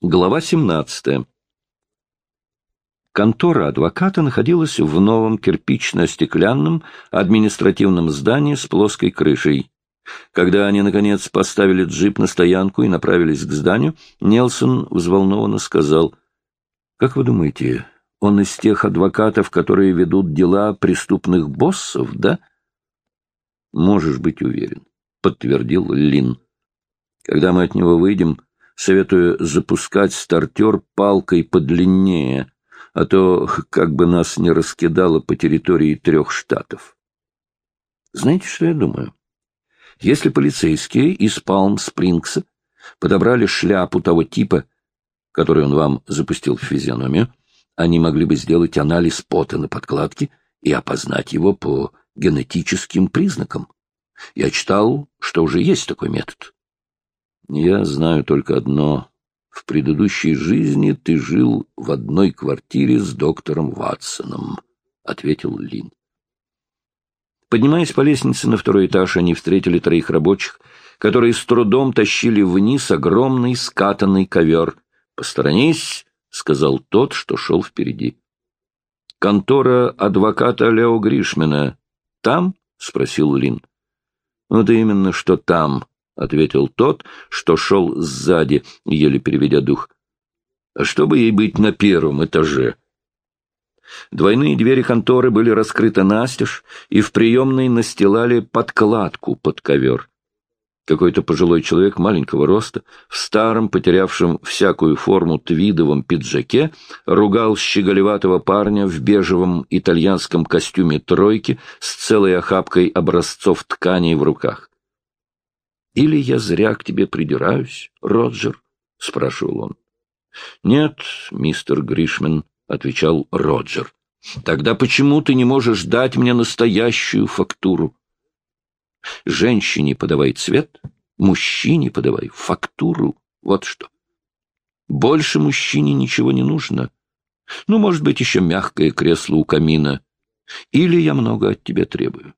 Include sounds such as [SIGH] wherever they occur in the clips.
Глава 17. Контора адвоката находилась в новом кирпично-стеклянном административном здании с плоской крышей. Когда они, наконец, поставили джип на стоянку и направились к зданию, Нелсон взволнованно сказал, «Как вы думаете, он из тех адвокатов, которые ведут дела преступных боссов, да?» «Можешь быть уверен», — подтвердил Лин. «Когда мы от него выйдем...» советую запускать стартер палкой подлиннее, а то как бы нас не раскидало по территории трех штатов. Знаете, что я думаю? Если полицейские из Палм-Спрингса подобрали шляпу того типа, который он вам запустил в физиономию, они могли бы сделать анализ пота на подкладке и опознать его по генетическим признакам. Я читал, что уже есть такой метод. Я знаю только одно. В предыдущей жизни ты жил в одной квартире с доктором Ватсоном, — ответил Лин. Поднимаясь по лестнице на второй этаж, они встретили троих рабочих, которые с трудом тащили вниз огромный скатанный ковер. «Посторонись», — сказал тот, что шел впереди. «Контора адвоката Лео Гришмена. Там?» — спросил Лин. «Вот именно, что там», — ответил тот, что шел сзади, еле переведя дух. «А чтобы ей быть на первом этаже?» Двойные двери конторы были раскрыты настежь, и в приемной настилали подкладку под ковер. Какой-то пожилой человек маленького роста, в старом, потерявшем всякую форму твидовом пиджаке, ругал щеголеватого парня в бежевом итальянском костюме тройки с целой охапкой образцов тканей в руках. Или я зря к тебе придираюсь, Роджер? — спрашивал он. — Нет, мистер Гришмен, — отвечал Роджер. — Тогда почему ты не можешь дать мне настоящую фактуру? Женщине подавай цвет, мужчине подавай фактуру. Вот что. Больше мужчине ничего не нужно. Ну, может быть, еще мягкое кресло у камина. Или я много от тебя требую.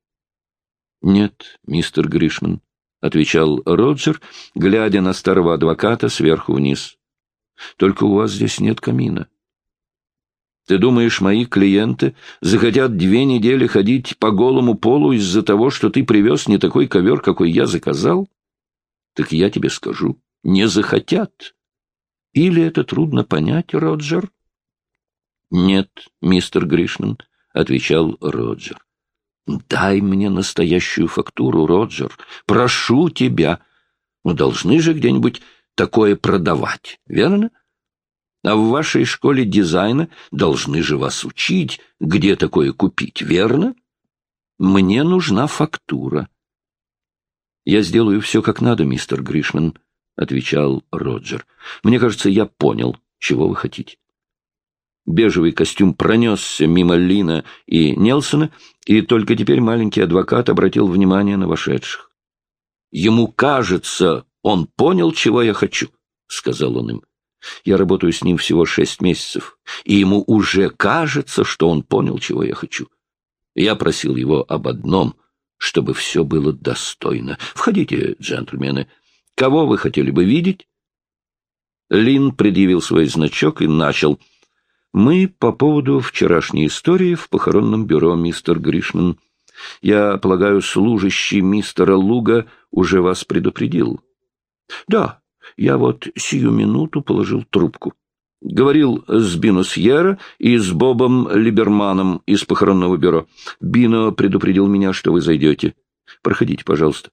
— Нет, мистер Гришман, — отвечал Роджер, глядя на старого адвоката сверху вниз. — Только у вас здесь нет камина. Ты думаешь, мои клиенты захотят две недели ходить по голому полу из-за того, что ты привез не такой ковер, какой я заказал? Так я тебе скажу, не захотят. Или это трудно понять, Роджер? — Нет, мистер Гришман, — отвечал Роджер. Дай мне настоящую фактуру, Роджер. Прошу тебя. Мы должны же где-нибудь такое продавать, верно? А в вашей школе дизайна должны же вас учить, где такое купить, верно? Мне нужна фактура. Я сделаю все как надо, мистер Гришман, — отвечал Роджер. Мне кажется, я понял, чего вы хотите. Бежевый костюм пронесся мимо Лина и Нелсона, и только теперь маленький адвокат обратил внимание на вошедших. «Ему кажется, он понял, чего я хочу», — сказал он им. «Я работаю с ним всего шесть месяцев, и ему уже кажется, что он понял, чего я хочу. Я просил его об одном, чтобы все было достойно. Входите, джентльмены. Кого вы хотели бы видеть?» Лин предъявил свой значок и начал — мы по поводу вчерашней истории в похоронном бюро, мистер Гришман. Я полагаю, служащий мистера Луга уже вас предупредил. Да, я вот сию минуту положил трубку. Говорил с Бино Сьерра и с Бобом Либерманом из похоронного бюро. Бино предупредил меня, что вы зайдете. Проходите, пожалуйста.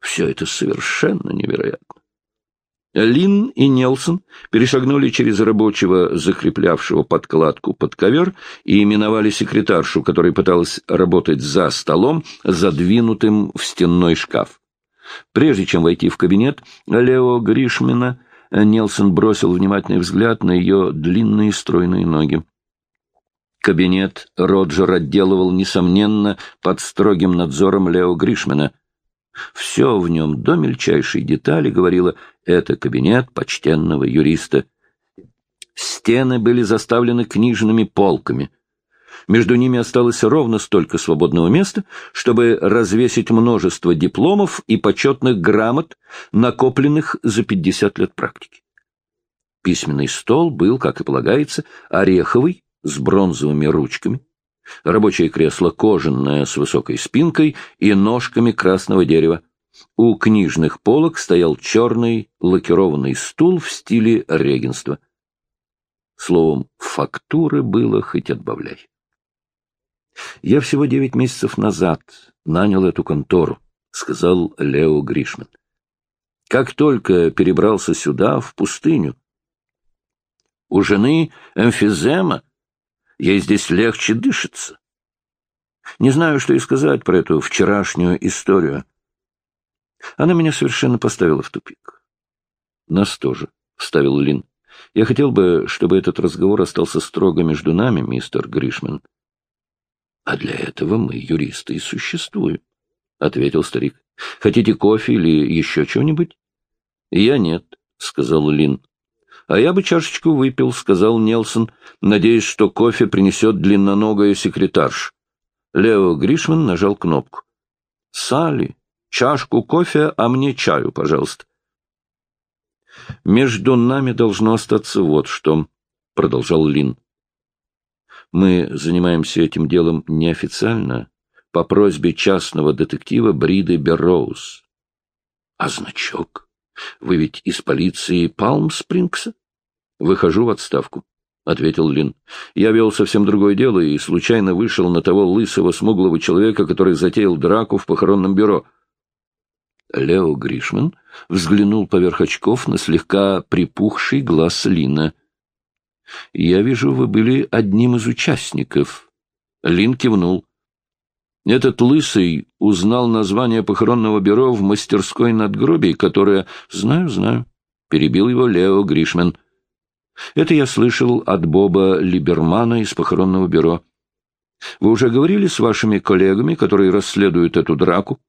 Все это совершенно невероятно. Лин и Нелсон перешагнули через рабочего, закреплявшего подкладку под ковер, и именовали секретаршу, которая пыталась работать за столом, задвинутым в стенной шкаф. Прежде чем войти в кабинет Лео Гришмина, Нелсон бросил внимательный взгляд на ее длинные стройные ноги. Кабинет Роджер отделывал, несомненно, под строгим надзором Лео Гришмена — все в нем до мельчайшей детали говорило «это кабинет почтенного юриста». Стены были заставлены книжными полками. Между ними осталось ровно столько свободного места, чтобы развесить множество дипломов и почетных грамот, накопленных за 50 лет практики. Письменный стол был, как и полагается, ореховый, с бронзовыми ручками. Рабочее кресло кожаное с высокой спинкой и ножками красного дерева. У книжных полок стоял черный лакированный стул в стиле регенства. Словом, фактуры было хоть отбавляй. Я всего девять месяцев назад нанял эту контору, — сказал Лео Гришман. Как только перебрался сюда, в пустыню. У жены эмфизема, ей здесь легче дышится. Не знаю, что и сказать про эту вчерашнюю историю. Она меня совершенно поставила в тупик. Нас тоже, — вставил Лин. Я хотел бы, чтобы этот разговор остался строго между нами, мистер Гришман. А для этого мы, юристы, и существуем, — ответил старик. — Хотите кофе или еще чего-нибудь? — Я нет, — сказал Лин. — А я бы чашечку выпил, — сказал Нелсон, надеясь, что кофе принесет длинноногая секретарш. Лео Гришман нажал кнопку. — Салли, чашку кофе, а мне чаю, пожалуйста. — Между нами должно остаться вот что, — продолжал Лин. — Мы занимаемся этим делом неофициально, по просьбе частного детектива Бриды Берроуз. — А значок? Вы ведь из полиции Палм-Спрингса? — Выхожу в отставку, — ответил Лин. — Я вел совсем другое дело и случайно вышел на того лысого смуглого человека, который затеял драку в похоронном бюро. Лео Гришман взглянул поверх очков на слегка припухший глаз Лина. — Я вижу, вы были одним из участников. Лин кивнул. Этот лысый узнал название похоронного бюро в мастерской надгробий, которое... Знаю, знаю. Перебил его Лео Гришмен. Это я слышал от Боба Либермана из похоронного бюро. Вы уже говорили с вашими коллегами, которые расследуют эту драку?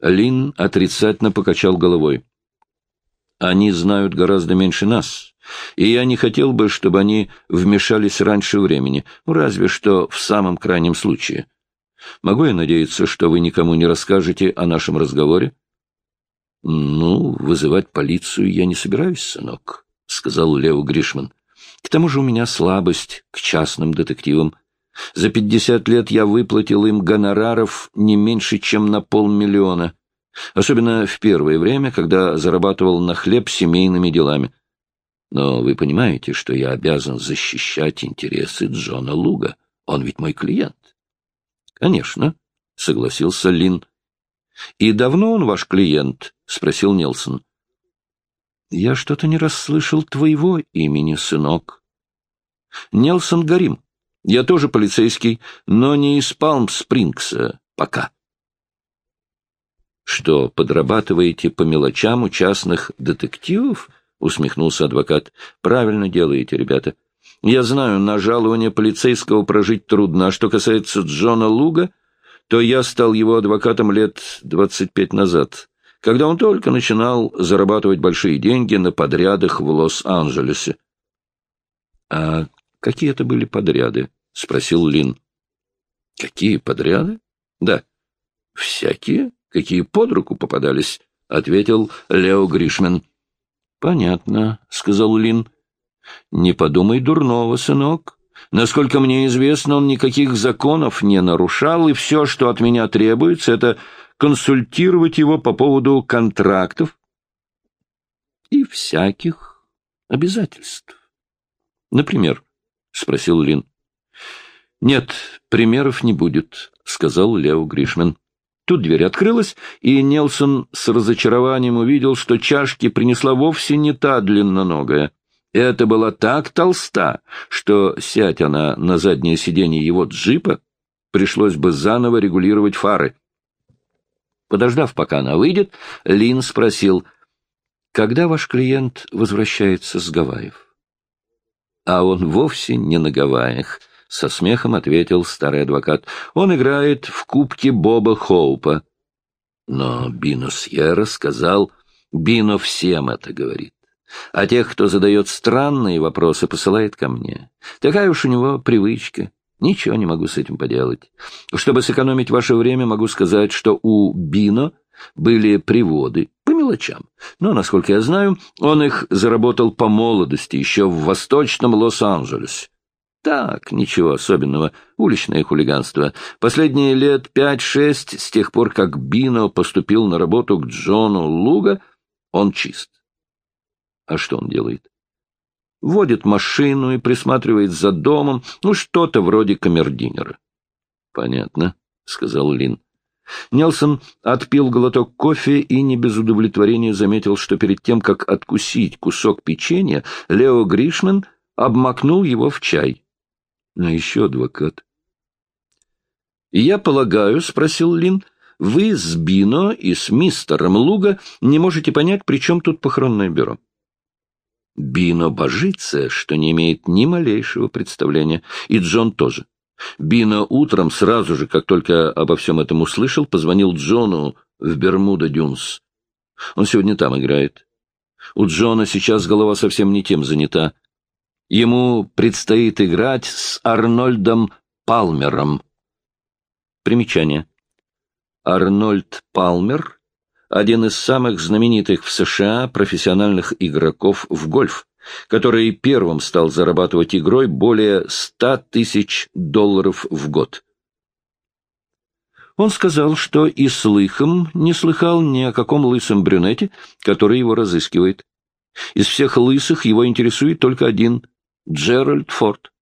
Лин отрицательно покачал головой. Они знают гораздо меньше нас, и я не хотел бы, чтобы они вмешались раньше времени, ну, разве что в самом крайнем случае. Могу я надеяться, что вы никому не расскажете о нашем разговоре? — Ну, вызывать полицию я не собираюсь, сынок, — сказал Лео Гришман. — К тому же у меня слабость к частным детективам. За пятьдесят лет я выплатил им гонораров не меньше, чем на полмиллиона. Особенно в первое время, когда зарабатывал на хлеб семейными делами. Но вы понимаете, что я обязан защищать интересы Джона Луга. Он ведь мой клиент. Конечно, согласился Лин. И давно он ваш клиент? спросил Нелсон. Я что-то не расслышал твоего имени, сынок. Нелсон Гарим. Я тоже полицейский, но не из Палм-Спрингса пока. Что, подрабатываете по мелочам у частных детективов? усмехнулся адвокат. Правильно делаете, ребята. Я знаю, на жалование полицейского прожить трудно, а что касается Джона Луга, то я стал его адвокатом лет двадцать пять назад, когда он только начинал зарабатывать большие деньги на подрядах в Лос-Анджелесе. — А какие это были подряды? — спросил Лин. — Какие подряды? — Да. — Всякие, какие под руку попадались, — ответил Лео Гришмен. — Понятно, — сказал Лин. — не подумай дурного, сынок. Насколько мне известно, он никаких законов не нарушал, и все, что от меня требуется, это консультировать его по поводу контрактов и всяких обязательств. Например, — спросил Лин. — Нет, примеров не будет, — сказал Лео Гришмен. Тут дверь открылась, и Нелсон с разочарованием увидел, что чашки принесла вовсе не та длинноногая. Это была так толста, что, сядь она на заднее сиденье его джипа, пришлось бы заново регулировать фары. Подождав, пока она выйдет, Лин спросил, «Когда ваш клиент возвращается с Гавайев?» «А он вовсе не на Гавайях», — со смехом ответил старый адвокат. «Он играет в кубке Боба Хоупа». Но Бино Сьерра сказал, «Бино всем это говорит а тех, кто задает странные вопросы, посылает ко мне. Такая уж у него привычка. Ничего не могу с этим поделать. Чтобы сэкономить ваше время, могу сказать, что у Бино были приводы. мелочам. Но, насколько я знаю, он их заработал по молодости, еще в восточном Лос-Анджелесе. Так, ничего особенного, уличное хулиганство. Последние лет пять-шесть, с тех пор, как Бино поступил на работу к Джону Луга, он чист. А что он делает? Водит машину и присматривает за домом, ну, что-то вроде камердинера. — Понятно, — сказал Лин. Нелсон отпил глоток кофе и не без удовлетворения заметил, что перед тем, как откусить кусок печенья, Лео Гришман обмакнул его в чай. А еще адвокат. «Я полагаю, — спросил Лин, — вы с Бино и с мистером Луга не можете понять, при чем тут похоронное бюро?» Бино божится, что не имеет ни малейшего представления, и Джон тоже. Бино утром, сразу же, как только обо всем этом услышал, позвонил Джону в Бермуда-Дюнс. Он сегодня там играет. У Джона сейчас голова совсем не тем занята. Ему предстоит играть с Арнольдом Палмером. Примечание. Арнольд Палмер — один из самых знаменитых в США профессиональных игроков в гольф, который первым стал зарабатывать игрой более 100 тысяч долларов в год. Он сказал, что и слыхом не слыхал ни о каком лысом брюнете, который его разыскивает. Из всех лысых его интересует только один Джеральд Форд.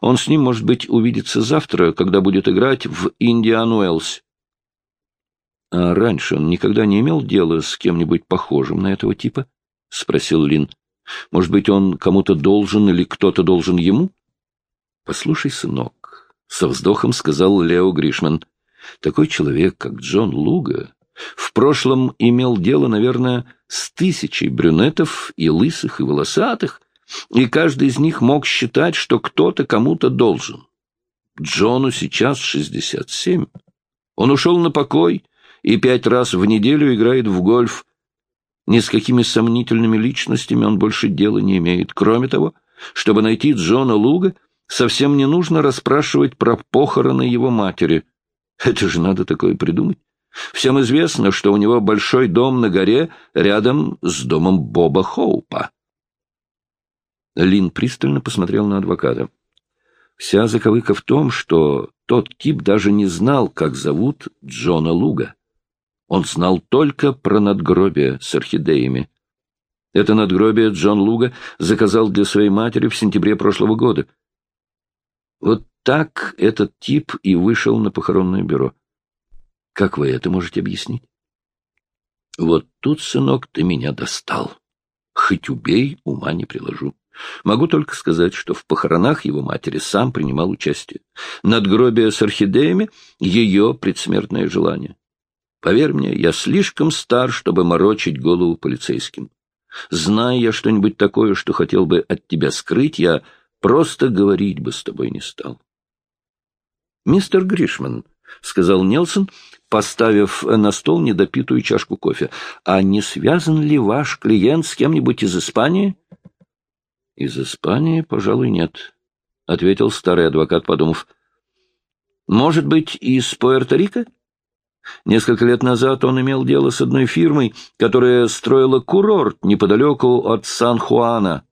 Он с ним, может быть, увидится завтра, когда будет играть в Индиан Уэллс. А раньше он никогда не имел дела с кем-нибудь похожим на этого типа? — спросил Лин. — Может быть, он кому-то должен или кто-то должен ему? — Послушай, сынок, — со вздохом сказал Лео Гришман, — такой человек, как Джон Луга, в прошлом имел дело, наверное, с тысячей брюнетов и лысых, и волосатых, и каждый из них мог считать, что кто-то кому-то должен. Джону сейчас шестьдесят семь. Он ушел на покой и пять раз в неделю играет в гольф. Ни с какими сомнительными личностями он больше дела не имеет. Кроме того, чтобы найти Джона Луга, совсем не нужно расспрашивать про похороны его матери. Это же надо такое придумать. Всем известно, что у него большой дом на горе рядом с домом Боба Хоупа. Лин пристально посмотрел на адвоката. Вся заковыка в том, что тот тип даже не знал, как зовут Джона Луга. Он знал только про надгробие с орхидеями. Это надгробие Джон Луга заказал для своей матери в сентябре прошлого года. Вот так этот тип и вышел на похоронное бюро. Как вы это можете объяснить? Вот тут, сынок, ты меня достал. Хоть убей, ума не приложу. Могу только сказать, что в похоронах его матери сам принимал участие. Надгробие с орхидеями — ее предсмертное желание. Поверь мне, я слишком стар, чтобы морочить голову полицейским. Зная я что-нибудь такое, что хотел бы от тебя скрыть, я просто говорить бы с тобой не стал. «Мистер Гришман», — сказал Нелсон, поставив на стол недопитую чашку кофе, — «а не связан ли ваш клиент с кем-нибудь из Испании?» — Из Испании, пожалуй, нет, — ответил старый адвокат, подумав. — Может быть, из Пуэрто-Рико? Несколько лет назад он имел дело с одной фирмой, которая строила курорт неподалеку от Сан-Хуана.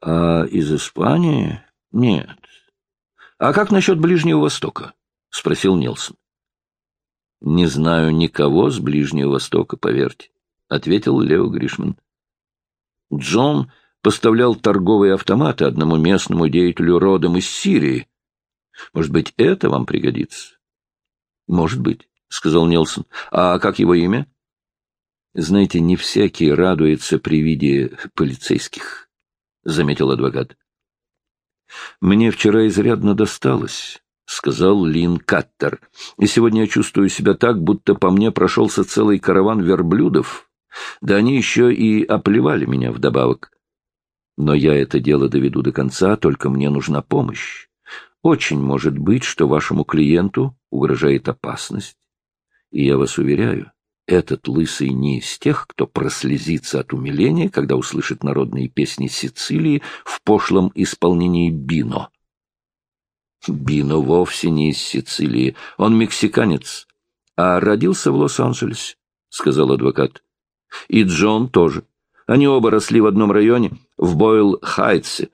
А из Испании? Нет. А как насчет Ближнего Востока? — спросил Нилсон. — Не знаю никого с Ближнего Востока, поверьте, — ответил Лео Гришман. Джон поставлял торговые автоматы одному местному деятелю родом из Сирии. Может быть, это вам пригодится? — Может быть, — сказал Нелсон. — А как его имя? — Знаете, не всякий радуется при виде полицейских, — заметил адвокат. — Мне вчера изрядно досталось, — сказал Лин Каттер. — И сегодня я чувствую себя так, будто по мне прошелся целый караван верблюдов. Да они еще и оплевали меня вдобавок. Но я это дело доведу до конца, только мне нужна помощь. Очень может быть, что вашему клиенту угрожает опасность. И я вас уверяю, этот лысый не из тех, кто прослезится от умиления, когда услышит народные песни Сицилии в пошлом исполнении Бино. Бино вовсе не из Сицилии, он мексиканец, а родился в Лос-Анджелесе, — сказал адвокат. И Джон тоже. Они оба росли в одном районе, в Бойл-Хайтсе.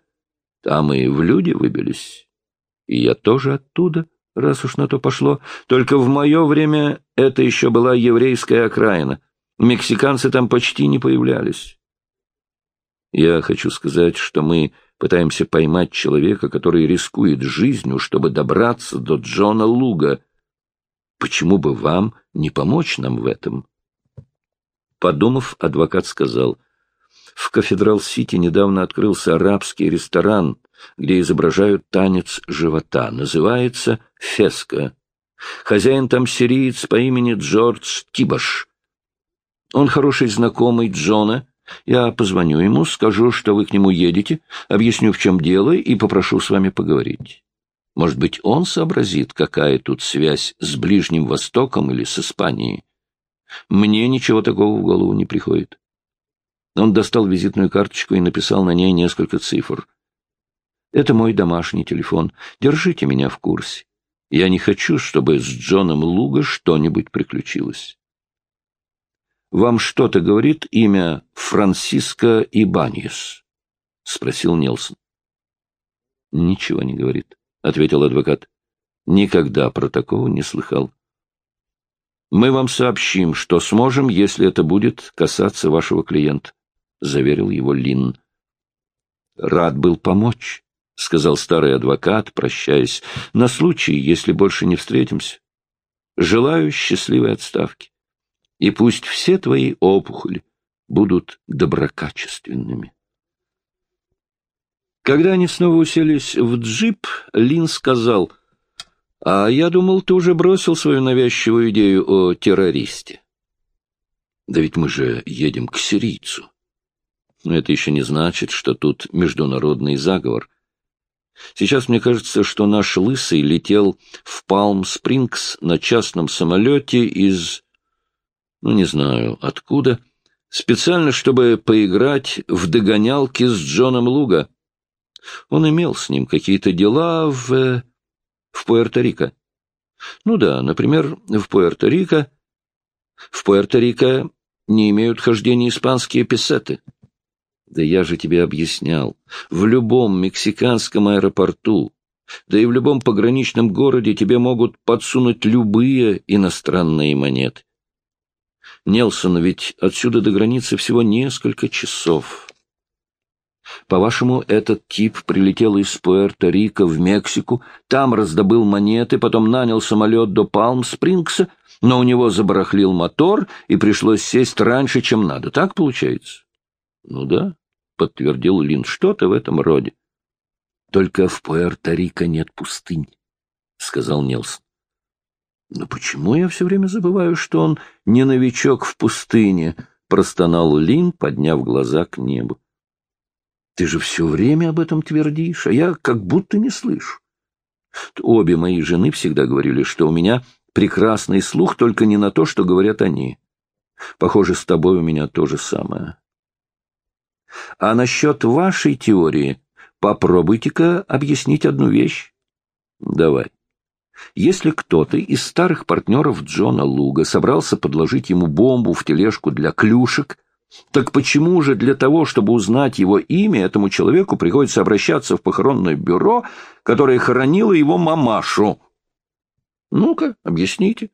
Там и в люди выбились. И я тоже оттуда, раз уж на то пошло. Только в мое время это еще была еврейская окраина. Мексиканцы там почти не появлялись. Я хочу сказать, что мы пытаемся поймать человека, который рискует жизнью, чтобы добраться до Джона Луга. Почему бы вам не помочь нам в этом? Подумав, адвокат сказал, в Кафедрал-Сити недавно открылся арабский ресторан, где изображают танец живота. Называется «Феска». Хозяин там сириец по имени Джордж Кибаш. Он хороший знакомый Джона. Я позвоню ему, скажу, что вы к нему едете, объясню, в чем дело, и попрошу с вами поговорить. Может быть, он сообразит, какая тут связь с Ближним Востоком или с Испанией. Мне ничего такого в голову не приходит. Он достал визитную карточку и написал на ней несколько цифр. «Это мой домашний телефон. Держите меня в курсе. Я не хочу, чтобы с Джоном Луга что-нибудь приключилось». «Вам что-то говорит имя Франсиско Ибаньес?» — спросил Нелсон. «Ничего не говорит», — ответил адвокат. «Никогда про такого не слыхал». Мы вам сообщим, что сможем, если это будет касаться вашего клиента, — заверил его Лин. Рад был помочь, — сказал старый адвокат, прощаясь, — на случай, если больше не встретимся. Желаю счастливой отставки. И пусть все твои опухоли будут доброкачественными. Когда они снова уселись в джип, Лин сказал — а я думал, ты уже бросил свою навязчивую идею о террористе. Да ведь мы же едем к сирийцу. Но это еще не значит, что тут международный заговор. Сейчас мне кажется, что наш лысый летел в Палм-Спрингс на частном самолете из... ну, не знаю, откуда, специально, чтобы поиграть в догонялки с Джоном Луга. Он имел с ним какие-то дела в в Пуэрто-Рико. Ну да, например, в Пуэрто-Рико... В Пуэрто-Рико не имеют хождения испанские песеты. Да я же тебе объяснял. В любом мексиканском аэропорту, да и в любом пограничном городе тебе могут подсунуть любые иностранные монеты. Нелсон, ведь отсюда до границы всего несколько часов. По-вашему, этот тип прилетел из Пуэрто-Рико в Мексику, там раздобыл монеты, потом нанял самолет до Палм-Спрингса, но у него забарахлил мотор, и пришлось сесть раньше, чем надо. Так получается? — Ну да, — подтвердил Лин, — что-то в этом роде. — Только в Пуэрто-Рико нет пустынь, — сказал Нелсон. — Но почему я все время забываю, что он не новичок в пустыне? — простонал Лин, подняв глаза к небу. Ты же все время об этом твердишь, а я как будто не слышу. Обе мои жены всегда говорили, что у меня прекрасный слух, только не на то, что говорят они. Похоже, с тобой у меня то же самое. А насчет вашей теории попробуйте-ка объяснить одну вещь. Давай. Если кто-то из старых партнеров Джона Луга собрался подложить ему бомбу в тележку для клюшек, так почему же для того, чтобы узнать его имя, этому человеку приходится обращаться в похоронное бюро, которое хоронило его мамашу? Ну-ка, объясните.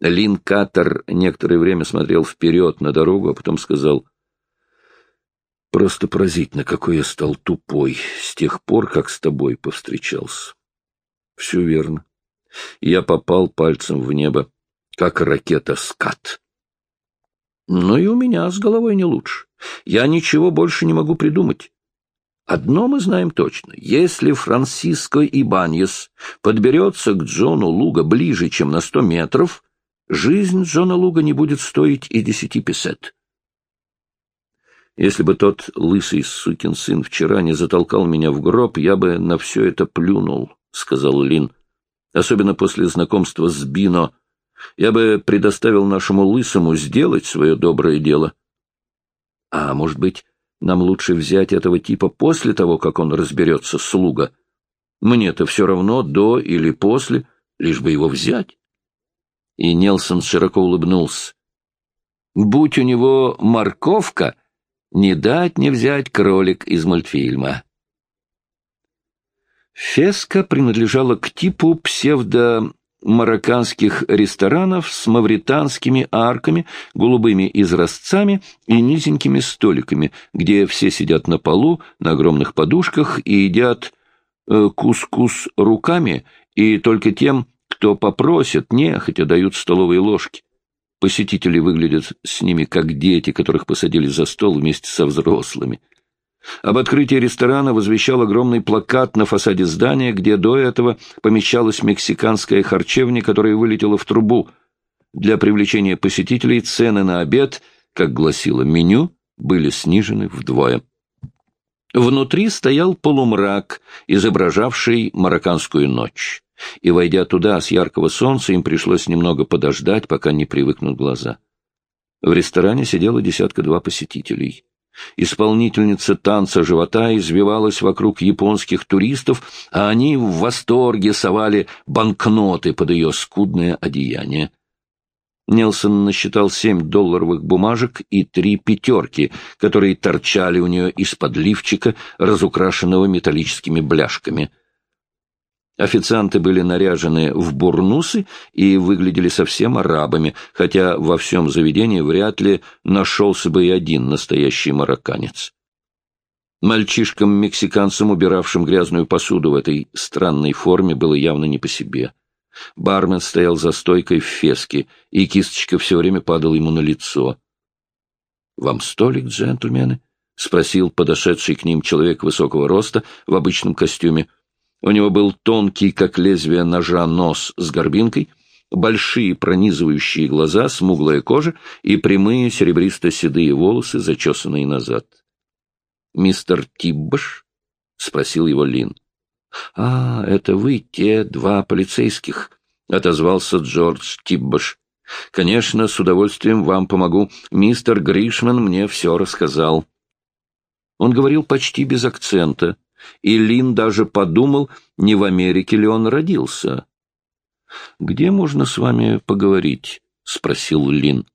Лин Каттер некоторое время смотрел вперед на дорогу, а потом сказал, «Просто поразительно, какой я стал тупой с тех пор, как с тобой повстречался». «Все верно. Я попал пальцем в небо, как ракета «Скат». Но и у меня с головой не лучше. Я ничего больше не могу придумать. Одно мы знаем точно. Если Франсиско Ибаньес подберется к Джону Луга ближе, чем на сто метров, жизнь Джона Луга не будет стоить и десяти песет. Если бы тот лысый сукин сын вчера не затолкал меня в гроб, я бы на все это плюнул, — сказал Лин. Особенно после знакомства с Бино — я бы предоставил нашему лысому сделать свое доброе дело. А может быть, нам лучше взять этого типа после того, как он разберется с луга? Мне-то все равно, до или после, лишь бы его взять. И Нелсон широко улыбнулся. Будь у него морковка, не дать не взять кролик из мультфильма. Феска принадлежала к типу псевдо марокканских ресторанов с мавританскими арками, голубыми изразцами и низенькими столиками, где все сидят на полу на огромных подушках и едят э, кускус руками, и только тем, кто попросит, нехотя дают столовые ложки. Посетители выглядят с ними как дети, которых посадили за стол вместе со взрослыми. Об открытии ресторана возвещал огромный плакат на фасаде здания, где до этого помещалась мексиканская харчевня, которая вылетела в трубу. Для привлечения посетителей цены на обед, как гласило меню, были снижены вдвое. Внутри стоял полумрак, изображавший марокканскую ночь. И, войдя туда с яркого солнца, им пришлось немного подождать, пока не привыкнут глаза. В ресторане сидело десятка-два посетителей. Исполнительница танца живота извивалась вокруг японских туристов, а они в восторге совали банкноты под ее скудное одеяние. Нелсон насчитал семь долларовых бумажек и три пятерки, которые торчали у нее из-под лифчика, разукрашенного металлическими бляшками — Официанты были наряжены в бурнусы и выглядели совсем арабами, хотя во всем заведении вряд ли нашелся бы и один настоящий марокканец. Мальчишкам-мексиканцам, убиравшим грязную посуду в этой странной форме, было явно не по себе. Бармен стоял за стойкой в феске, и кисточка все время падала ему на лицо. — Вам столик, джентльмены? — спросил подошедший к ним человек высокого роста в обычном костюме. У него был тонкий, как лезвие ножа, нос с горбинкой, большие пронизывающие глаза, смуглая кожа и прямые серебристо-седые волосы, зачесанные назад. «Мистер Тиббаш?» — спросил его Лин. «А, это вы, те два полицейских», — отозвался Джордж Тиббаш. «Конечно, с удовольствием вам помогу. Мистер Гришман мне все рассказал». Он говорил почти без акцента, и Лин даже подумал, не в Америке ли он родился. «Где можно с вами поговорить?» — спросил Лин.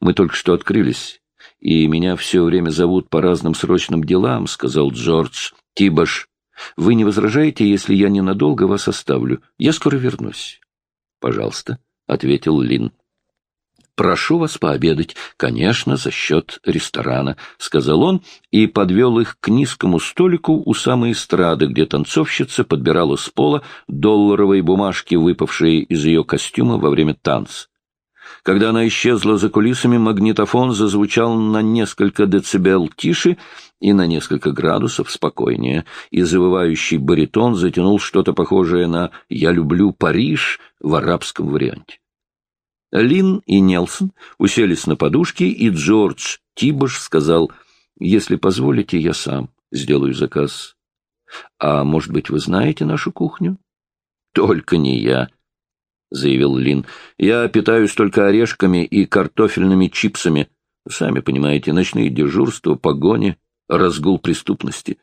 «Мы только что открылись, и меня все время зовут по разным срочным делам», — сказал Джордж Тибаш. «Вы не возражаете, если я ненадолго вас оставлю? Я скоро вернусь». «Пожалуйста», — ответил Лин. «Прошу вас пообедать, конечно, за счет ресторана», — сказал он и подвел их к низкому столику у самой эстрады, где танцовщица подбирала с пола долларовые бумажки, выпавшие из ее костюма во время танца. Когда она исчезла за кулисами, магнитофон зазвучал на несколько децибел тише и на несколько градусов спокойнее, и завывающий баритон затянул что-то похожее на «Я люблю Париж» в арабском варианте. Лин и Нелсон уселись на подушке, и Джордж Тибош сказал, «Если позволите, я сам сделаю заказ. А может быть, вы знаете нашу кухню?» «Только не я», — заявил Лин. «Я питаюсь только орешками и картофельными чипсами. Сами понимаете, ночные дежурства, погони, разгул преступности».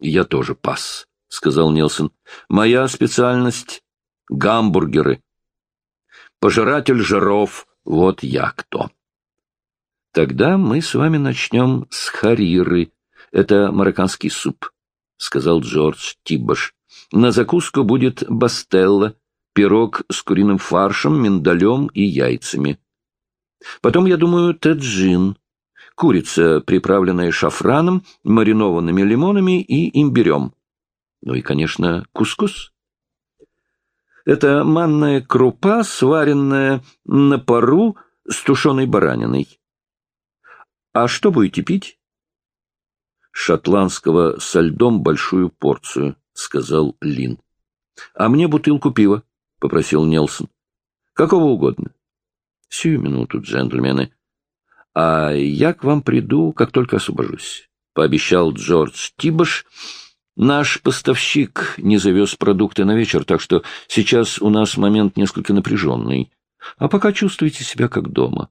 «Я тоже пас», — сказал Нелсон. «Моя специальность — гамбургеры». Пожиратель жиров, вот я кто. Тогда мы с вами начнем с хариры. Это марокканский суп, — сказал Джордж Тиббаш. На закуску будет бастелла, пирог с куриным фаршем, миндалем и яйцами. Потом, я думаю, теджин, курица, приправленная шафраном, маринованными лимонами и имбирем. Ну и, конечно, кускус. Это манная крупа, сваренная на пару с тушеной бараниной. А что будете пить? Шотландского со льдом большую порцию, сказал Лин. А мне бутылку пива, попросил Нелсон. Какого угодно. Сию минуту, джентльмены. А я к вам приду, как только освобожусь, пообещал Джордж Тибаш Наш поставщик не завез продукты на вечер, так что сейчас у нас момент несколько напряженный. А пока чувствуйте себя как дома.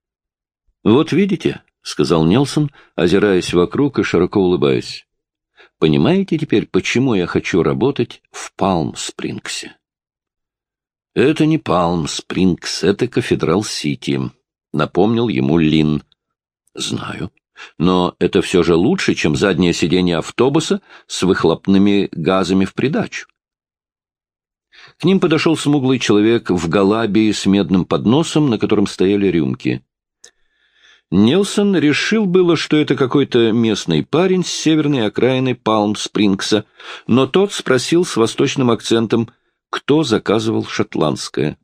— Вот видите, — сказал Нелсон, озираясь вокруг и широко улыбаясь. — Понимаете теперь, почему я хочу работать в Палм-Спрингсе? — Это не Палм-Спрингс, это Кафедрал-Сити. — напомнил ему Лин. «Знаю. Но это все же лучше, чем заднее сиденье автобуса с выхлопными газами в придачу». К ним подошел смуглый человек в галабии с медным подносом, на котором стояли рюмки. Нилсон решил было, что это какой-то местный парень с северной окраины Палм-Спрингса, но тот спросил с восточным акцентом, кто заказывал шотландское.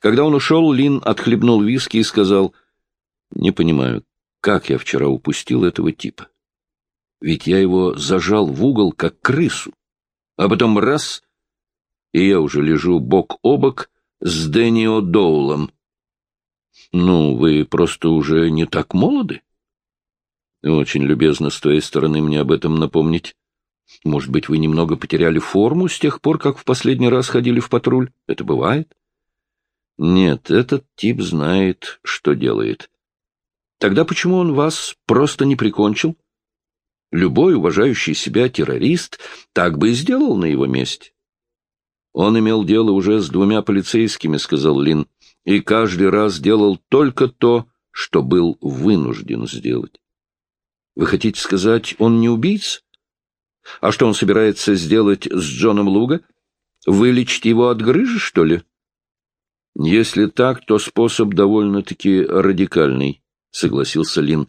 Когда он ушел, Лин отхлебнул виски и сказал, «Не понимаю, как я вчера упустил этого типа? Ведь я его зажал в угол, как крысу, а потом раз — и я уже лежу бок о бок с Дэнни О'Доулом. Ну, вы просто уже не так молоды. Очень любезно с твоей стороны мне об этом напомнить. Может быть, вы немного потеряли форму с тех пор, как в последний раз ходили в патруль? Это бывает? Нет, этот тип знает, что делает. Тогда почему он вас просто не прикончил? Любой уважающий себя террорист так бы и сделал на его месте. Он имел дело уже с двумя полицейскими, — сказал Лин, — и каждый раз делал только то, что был вынужден сделать. Вы хотите сказать, он не убийца? А что он собирается сделать с Джоном Луга? Вылечить его от грыжи, что ли? Если так, то способ довольно-таки радикальный, — согласился Лин.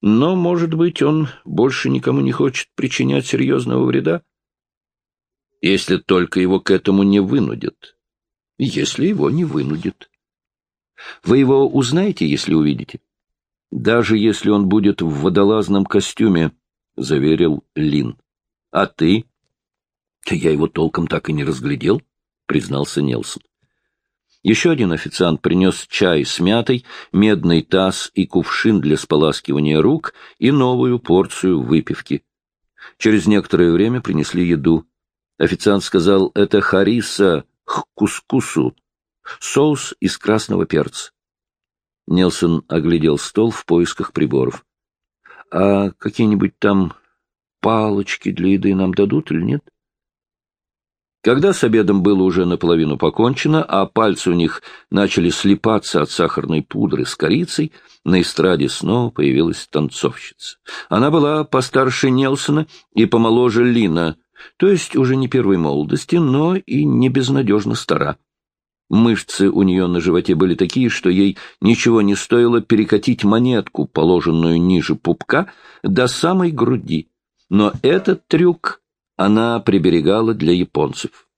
Но, может быть, он больше никому не хочет причинять серьезного вреда? если только его к этому не вынудят. Если его не вынудят. Вы его узнаете, если увидите? Даже если он будет в водолазном костюме, — заверил Лин. А ты? Я его толком так и не разглядел, — признался Нелсон. Еще один официант принес чай с мятой, медный таз и кувшин для споласкивания рук и новую порцию выпивки. Через некоторое время принесли еду. Официант сказал, это хариса к кускусу, соус из красного перца. Нелсон оглядел стол в поисках приборов. — А какие-нибудь там палочки для еды нам дадут или нет? Когда с обедом было уже наполовину покончено, а пальцы у них начали слипаться от сахарной пудры с корицей, на эстраде снова появилась танцовщица. Она была постарше Нелсона и помоложе Лина, то есть уже не первой молодости, но и не безнадежно стара. Мышцы у нее на животе были такие, что ей ничего не стоило перекатить монетку, положенную ниже пупка, до самой груди. Но этот трюк она приберегала для японцев.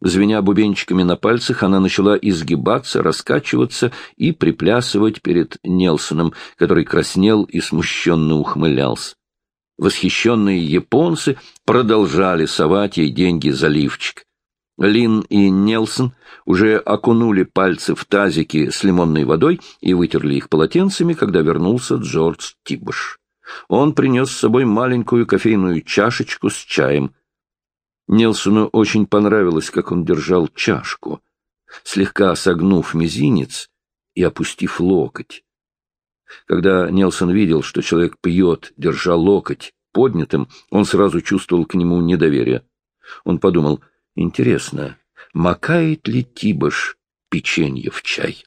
Звеня бубенчиками на пальцах, она начала изгибаться, раскачиваться и приплясывать перед Нелсоном, который краснел и смущенно ухмылялся. Восхищенные японцы продолжали совать ей деньги за лифчик. Лин и Нелсон уже окунули пальцы в тазики с лимонной водой и вытерли их полотенцами, когда вернулся Джордж Тибуш. Он принес с собой маленькую кофейную чашечку с чаем. Нелсону очень понравилось, как он держал чашку, слегка согнув мизинец и опустив локоть. Когда Нелсон видел, что человек пьет, держа локоть поднятым, он сразу чувствовал к нему недоверие. Он подумал, интересно, макает ли Тибаш печенье в чай?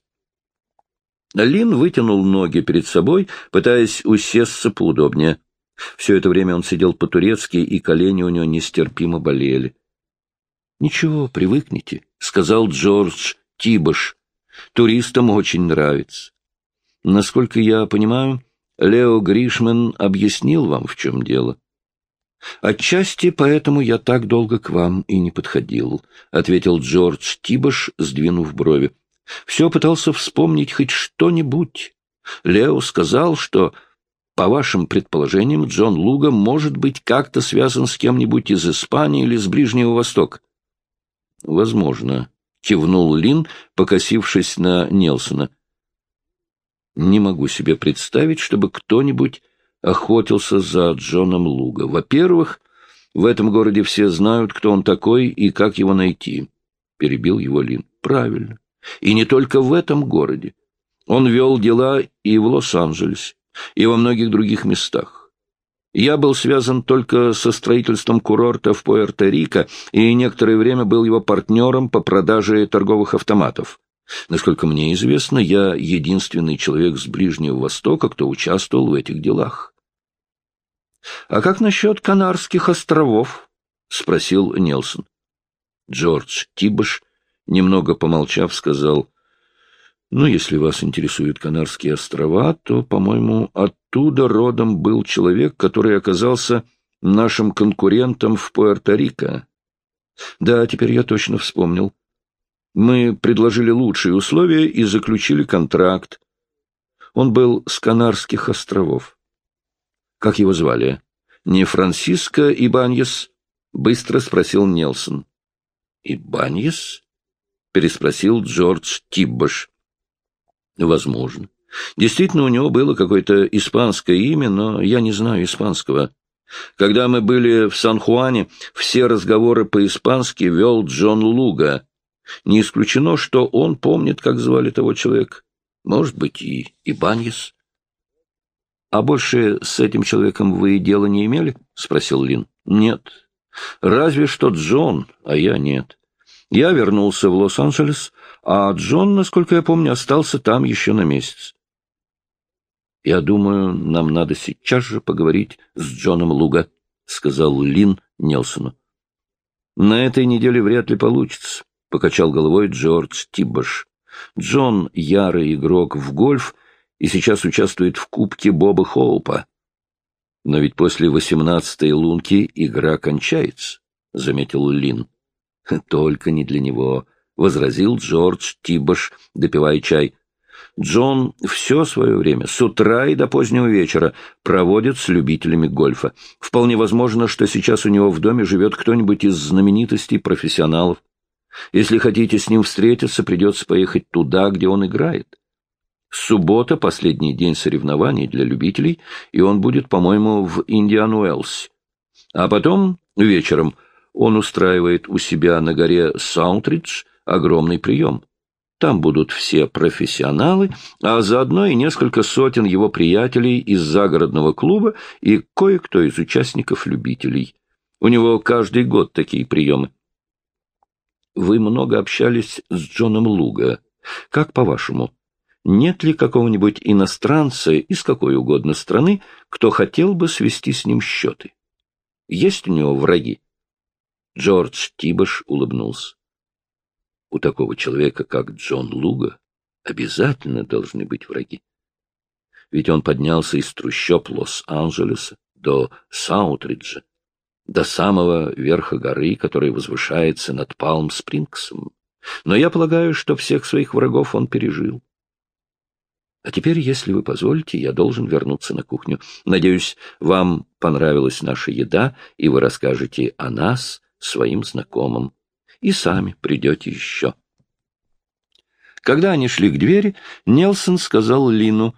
Лин вытянул ноги перед собой, пытаясь усесться поудобнее. Все это время он сидел по-турецки, и колени у него нестерпимо болели. — Ничего, привыкните, — сказал Джордж Тибаш. — Туристам очень нравится. Насколько я понимаю, Лео Гришман объяснил вам, в чем дело. «Отчасти поэтому я так долго к вам и не подходил», — ответил Джордж Тибаш, сдвинув брови. «Все пытался вспомнить хоть что-нибудь. Лео сказал, что, по вашим предположениям, Джон Луга может быть как-то связан с кем-нибудь из Испании или с Ближнего Востока». «Возможно», — кивнул Лин, покосившись на Нелсона. Не могу себе представить, чтобы кто-нибудь охотился за Джоном Луга. Во-первых, в этом городе все знают, кто он такой и как его найти. Перебил его Лин. Правильно. И не только в этом городе. Он вел дела и в Лос-Анджелесе, и во многих других местах. Я был связан только со строительством курорта в Пуэрто-Рико и некоторое время был его партнером по продаже торговых автоматов. Насколько мне известно, я единственный человек с Ближнего Востока, кто участвовал в этих делах. — А как насчет Канарских островов? — спросил Нелсон. Джордж Тибаш, немного помолчав, сказал, — Ну, если вас интересуют Канарские острова, то, по-моему, оттуда родом был человек, который оказался нашим конкурентом в Пуэрто-Рико. Да, теперь я точно вспомнил. Мы предложили лучшие условия и заключили контракт. Он был с Канарских островов. Как его звали? Не Франциско Ибаньес? Быстро спросил Нелсон. Ибаньес? Переспросил Джордж Тиббаш. Возможно. Действительно, у него было какое-то испанское имя, но я не знаю испанского. Когда мы были в Сан-Хуане, все разговоры по-испански вел Джон Луга. Не исключено, что он помнит, как звали того человека. Может быть, и Ибаньес. — А больше с этим человеком вы дела не имели? — спросил Лин. — Нет. Разве что Джон, а я нет. Я вернулся в Лос-Анджелес, а Джон, насколько я помню, остался там еще на месяц. — Я думаю, нам надо сейчас же поговорить с Джоном Луга, — сказал Лин Нелсону. — На этой неделе вряд ли получится, — покачал головой Джордж Тиббаш. Джон — ярый игрок в гольф и сейчас участвует в Кубке Боба Хоупа. Но ведь после восемнадцатой лунки игра кончается, — заметил Лин. — [LAUGHS] Только не для него, — возразил Джордж Тиббаш, допивая чай. Джон все свое время, с утра и до позднего вечера, проводит с любителями гольфа. Вполне возможно, что сейчас у него в доме живет кто-нибудь из знаменитостей профессионалов. Если хотите с ним встретиться, придется поехать туда, где он играет. Суббота — последний день соревнований для любителей, и он будет, по-моему, в Индиан Уэллс. А потом, вечером, он устраивает у себя на горе Саунтридж огромный прием. Там будут все профессионалы, а заодно и несколько сотен его приятелей из загородного клуба и кое-кто из участников-любителей. У него каждый год такие приемы. Вы много общались с Джоном Луга. Как по-вашему, нет ли какого-нибудь иностранца из какой угодно страны, кто хотел бы свести с ним счеты? Есть у него враги? Джордж Тибаш улыбнулся. У такого человека, как Джон Луга, обязательно должны быть враги. Ведь он поднялся из трущоб Лос-Анджелеса до Саутриджа, до самого верха горы, который возвышается над Палм-Спрингсом. Но я полагаю, что всех своих врагов он пережил. А теперь, если вы позволите, я должен вернуться на кухню. Надеюсь, вам понравилась наша еда, и вы расскажете о нас своим знакомым и сами придете еще. Когда они шли к двери, Нелсон сказал Лину,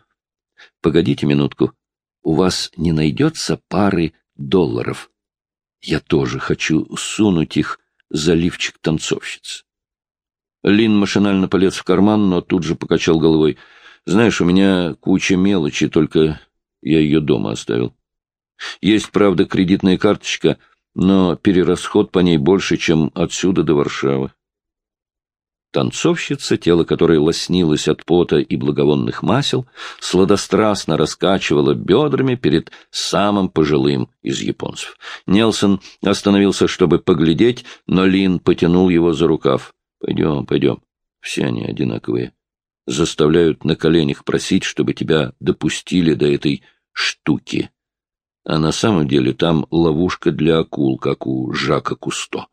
«Погодите минутку, у вас не найдется пары долларов. Я тоже хочу сунуть их за лифчик танцовщиц». Лин машинально полез в карман, но тут же покачал головой. «Знаешь, у меня куча мелочи, только я ее дома оставил. Есть, правда, кредитная карточка — но перерасход по ней больше, чем отсюда до Варшавы. Танцовщица, тело которой лоснилось от пота и благовонных масел, сладострастно раскачивала бедрами перед самым пожилым из японцев. Нелсон остановился, чтобы поглядеть, но Лин потянул его за рукав. — Пойдем, пойдем. Все они одинаковые. Заставляют на коленях просить, чтобы тебя допустили до этой штуки а на самом деле там ловушка для акул, как у Жака Кусто.